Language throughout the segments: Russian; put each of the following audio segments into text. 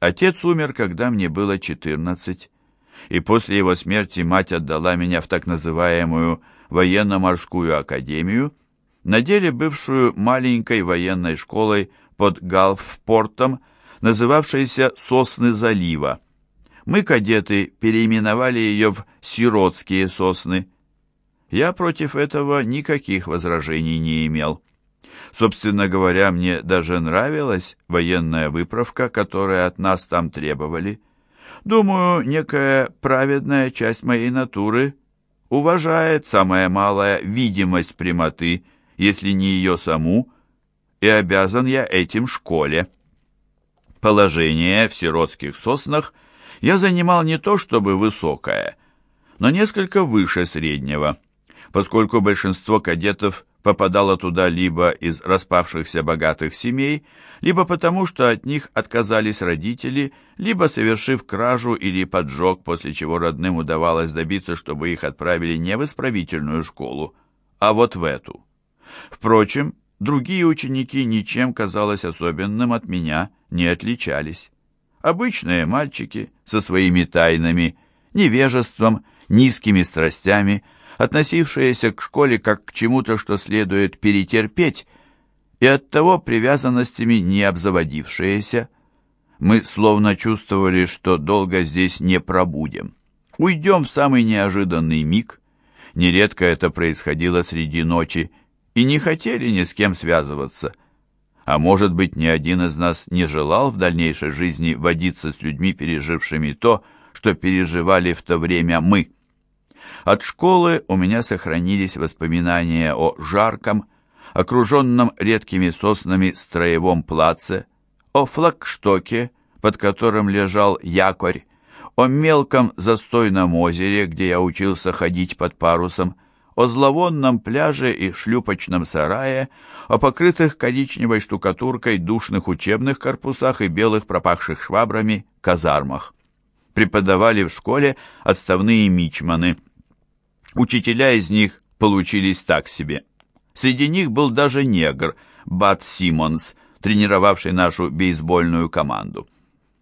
Отец умер, когда мне было 14, и после его смерти мать отдала меня в так называемую военно-морскую академию, на деле бывшую маленькой военной школой под Галфпортом, называвшейся «Сосны залива». Мы, кадеты, переименовали ее в «Сиротские сосны». Я против этого никаких возражений не имел. Собственно говоря, мне даже нравилась военная выправка, которую от нас там требовали. Думаю, некая праведная часть моей натуры уважает самая малая видимость прямоты, если не ее саму, и обязан я этим школе. Положение в сиротских соснах я занимал не то чтобы высокое, но несколько выше среднего, поскольку большинство кадетов попадало туда либо из распавшихся богатых семей, либо потому, что от них отказались родители, либо совершив кражу или поджог, после чего родным удавалось добиться, чтобы их отправили не в исправительную школу, а вот в эту. Впрочем, другие ученики ничем, казалось, особенным от меня не отличались. Обычные мальчики со своими тайнами, невежеством, низкими страстями – относившиеся к школе как к чему-то, что следует перетерпеть, и оттого привязанностями не обзаводившиеся. Мы словно чувствовали, что долго здесь не пробудем. Уйдем в самый неожиданный миг. Нередко это происходило среди ночи, и не хотели ни с кем связываться. А может быть, ни один из нас не желал в дальнейшей жизни водиться с людьми, пережившими то, что переживали в то время мы. От школы у меня сохранились воспоминания о жарком, окруженном редкими соснами строевом плаце, о флагштоке, под которым лежал якорь, о мелком застойном озере, где я учился ходить под парусом, о зловонном пляже и шлюпочном сарае, о покрытых коричневой штукатуркой душных учебных корпусах и белых пропахших швабрами казармах. Преподавали в школе отставные мичманы – Учителя из них получились так себе. Среди них был даже негр, Бат Симмонс, тренировавший нашу бейсбольную команду.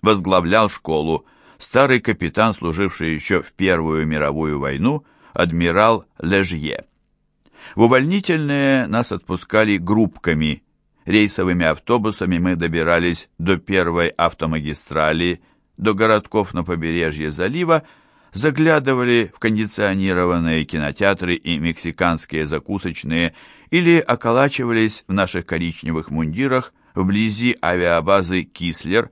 Возглавлял школу старый капитан, служивший еще в Первую мировую войну, адмирал Лежье. В увольнительные нас отпускали группками. Рейсовыми автобусами мы добирались до первой автомагистрали, до городков на побережье залива, заглядывали в кондиционированные кинотеатры и мексиканские закусочные или околачивались в наших коричневых мундирах вблизи авиабазы «Кислер»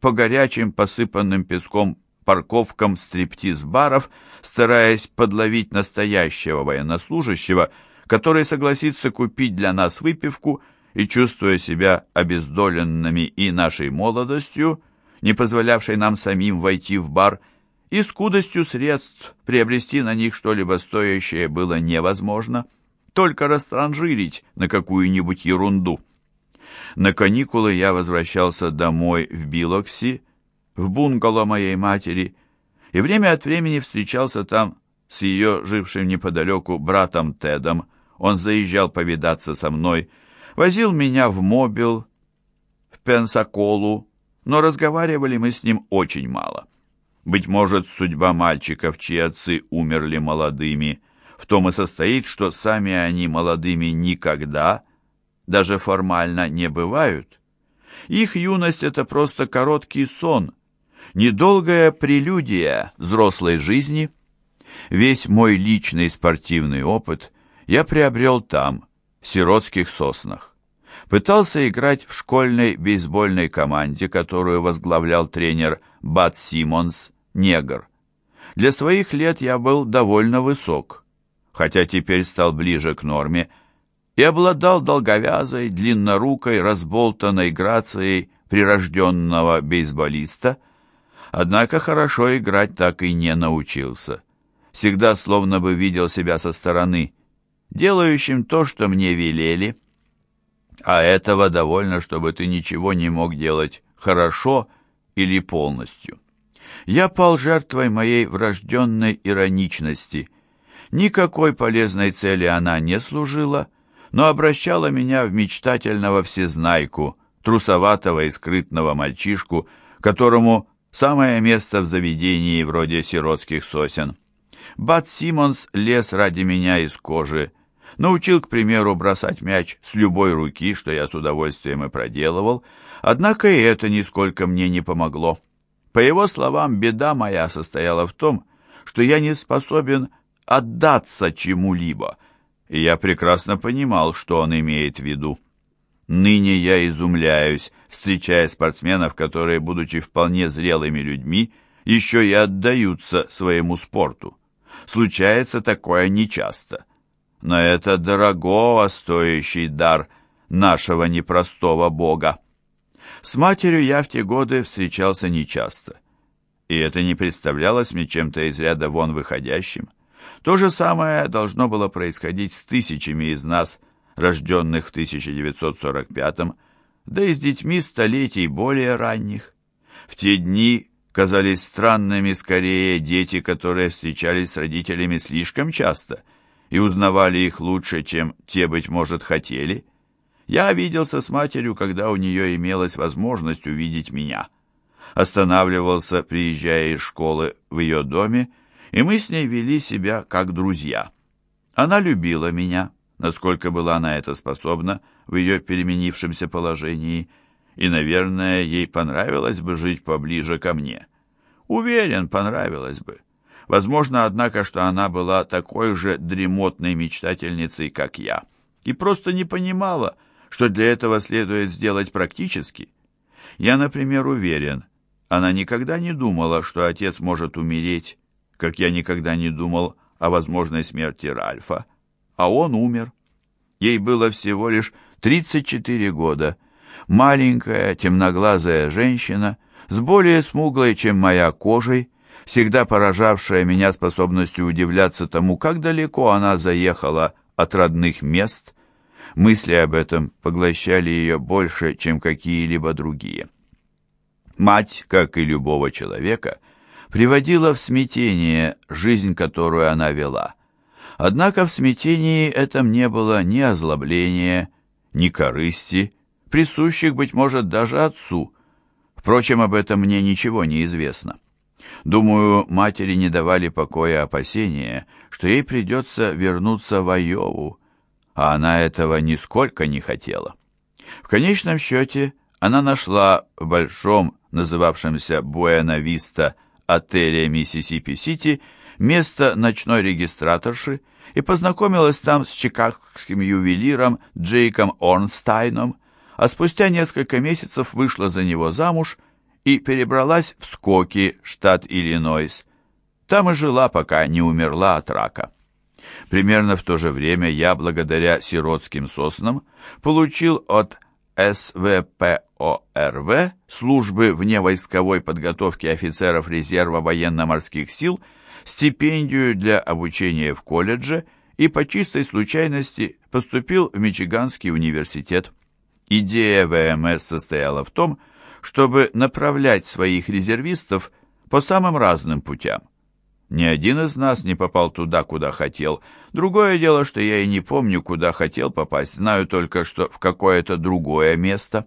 по горячим посыпанным песком парковкам стриптиз-баров, стараясь подловить настоящего военнослужащего, который согласится купить для нас выпивку и, чувствуя себя обездоленными и нашей молодостью, не позволявшей нам самим войти в бар – и скудостью средств приобрести на них что-либо стоящее было невозможно, только растранжирить на какую-нибудь ерунду. На каникулы я возвращался домой в Билокси, в бунгало моей матери, и время от времени встречался там с ее жившим неподалеку братом Тедом. Он заезжал повидаться со мной, возил меня в Мобил, в Пенсаколу, но разговаривали мы с ним очень мало. Быть может, судьба мальчиков, чьи отцы умерли молодыми, в том и состоит, что сами они молодыми никогда, даже формально, не бывают. Их юность — это просто короткий сон, недолгая прелюдия взрослой жизни. Весь мой личный спортивный опыт я приобрел там, в сиротских соснах. Пытался играть в школьной бейсбольной команде, которую возглавлял тренер Бат Симмонс, негр. Для своих лет я был довольно высок, хотя теперь стал ближе к норме, и обладал долговязой, длиннорукой, разболтанной грацией прирожденного бейсболиста, однако хорошо играть так и не научился. Всегда словно бы видел себя со стороны, делающим то, что мне велели, а этого довольно, чтобы ты ничего не мог делать хорошо или полностью я пал жертвой моей врожденной ироничности. Никакой полезной цели она не служила, но обращала меня в мечтательного всезнайку, трусоватого и скрытного мальчишку, которому самое место в заведении вроде сиротских сосен. Бат Симмонс лез ради меня из кожи, научил, к примеру, бросать мяч с любой руки, что я с удовольствием и проделывал, однако и это нисколько мне не помогло. По его словам, беда моя состояла в том, что я не способен отдаться чему-либо, и я прекрасно понимал, что он имеет в виду. Ныне я изумляюсь, встречая спортсменов, которые, будучи вполне зрелыми людьми, еще и отдаются своему спорту. Случается такое нечасто. Но это дорогого стоящий дар нашего непростого Бога. С матерью я в те годы встречался нечасто. И это не представлялось мне чем-то из ряда вон выходящим. То же самое должно было происходить с тысячами из нас, рожденных в 1945-м, да и с детьми столетий более ранних. В те дни казались странными скорее дети, которые встречались с родителями слишком часто и узнавали их лучше, чем те, быть может, хотели. Я виделся с матерью, когда у нее имелась возможность увидеть меня. Останавливался, приезжая из школы в ее доме, и мы с ней вели себя как друзья. Она любила меня, насколько была на это способна в ее переменившемся положении, и, наверное, ей понравилось бы жить поближе ко мне. Уверен, понравилось бы. Возможно, однако, что она была такой же дремотной мечтательницей, как я, и просто не понимала, что для этого следует сделать практически. Я, например, уверен, она никогда не думала, что отец может умереть, как я никогда не думал о возможной смерти Ральфа, а он умер. Ей было всего лишь 34 года. Маленькая, темноглазая женщина, с более смуглой, чем моя кожей, всегда поражавшая меня способностью удивляться тому, как далеко она заехала от родных мест. Мысли об этом поглощали ее больше, чем какие-либо другие. Мать, как и любого человека, приводила в смятение жизнь, которую она вела. Однако в смятении этом не было ни озлобления, ни корысти, присущих, быть может, даже отцу. Впрочем, об этом мне ничего не известно. Думаю, матери не давали покоя опасения, что ей придется вернуться в Айову, а она этого нисколько не хотела. В конечном счете, она нашла в большом, называвшемся Буэна-Виста, отеле Миссисипи-Сити место ночной регистраторши и познакомилась там с чикагским ювелиром Джейком Орнстайном, а спустя несколько месяцев вышла за него замуж и перебралась в Скоки, штат Иллинойс. Там и жила, пока не умерла от рака. Примерно в то же время я, благодаря сиротским соснам, получил от СВПОРВ, службы вневойсковой подготовки офицеров резерва военно-морских сил, стипендию для обучения в колледже и по чистой случайности поступил в Мичиганский университет. Идея ВМС состояла в том, чтобы направлять своих резервистов по самым разным путям. Ни один из нас не попал туда, куда хотел. Другое дело, что я и не помню, куда хотел попасть, знаю только, что в какое-то другое место.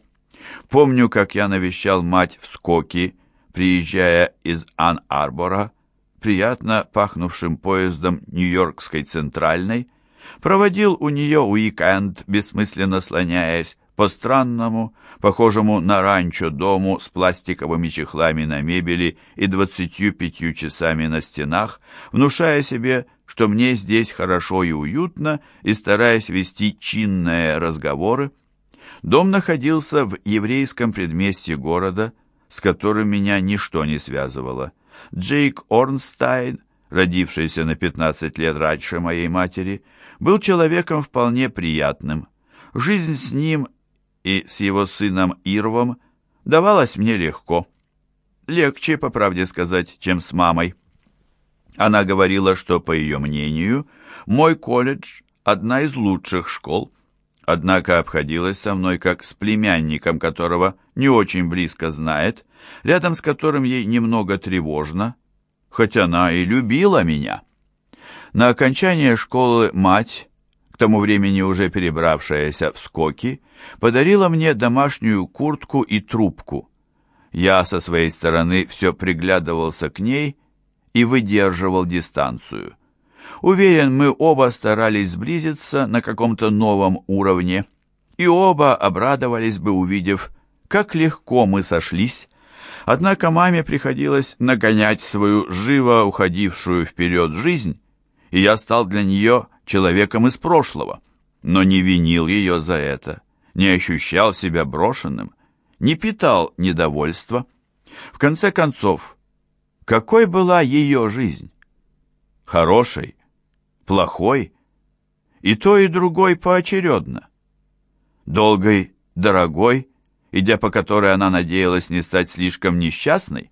Помню, как я навещал мать в Скоки, приезжая из Ан-Арбора, приятно пахнувшим поездом Нью-Йоркской центральной, проводил у нее уикенд, бессмысленно слоняясь по странному, похожему на ранчо дому с пластиковыми чехлами на мебели и двадцатью пятью часами на стенах, внушая себе, что мне здесь хорошо и уютно, и стараясь вести чинные разговоры. Дом находился в еврейском предместье города, с которым меня ничто не связывало. Джейк Орнстайн, родившийся на 15 лет раньше моей матери, был человеком вполне приятным. Жизнь с ним и с его сыном Ирвом давалась мне легко. Легче, по правде сказать, чем с мамой. Она говорила, что, по ее мнению, мой колледж – одна из лучших школ, однако обходилась со мной как с племянником, которого не очень близко знает, рядом с которым ей немного тревожно, хоть она и любила меня. На окончание школы мать к тому времени уже перебравшаяся в скоки, подарила мне домашнюю куртку и трубку. Я со своей стороны все приглядывался к ней и выдерживал дистанцию. Уверен, мы оба старались сблизиться на каком-то новом уровне, и оба обрадовались бы, увидев, как легко мы сошлись. Однако маме приходилось нагонять свою живо уходившую вперед жизнь, и я стал для нее человеком из прошлого, но не винил ее за это, не ощущал себя брошенным, не питал недовольства. В конце концов, какой была ее жизнь? Хорошей, плохой, и то, и другой поочередно. Долгой, дорогой, идя по которой она надеялась не стать слишком несчастной,